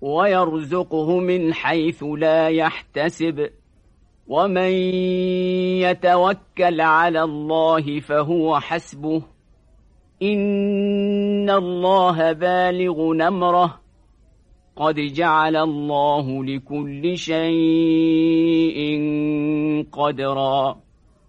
ويرزقه من حيث لا يحتسب. ومن يتوكل على الله فهو حسبه. إن الله بالغ نمره. قد جعل الله لكل شيء قدرا.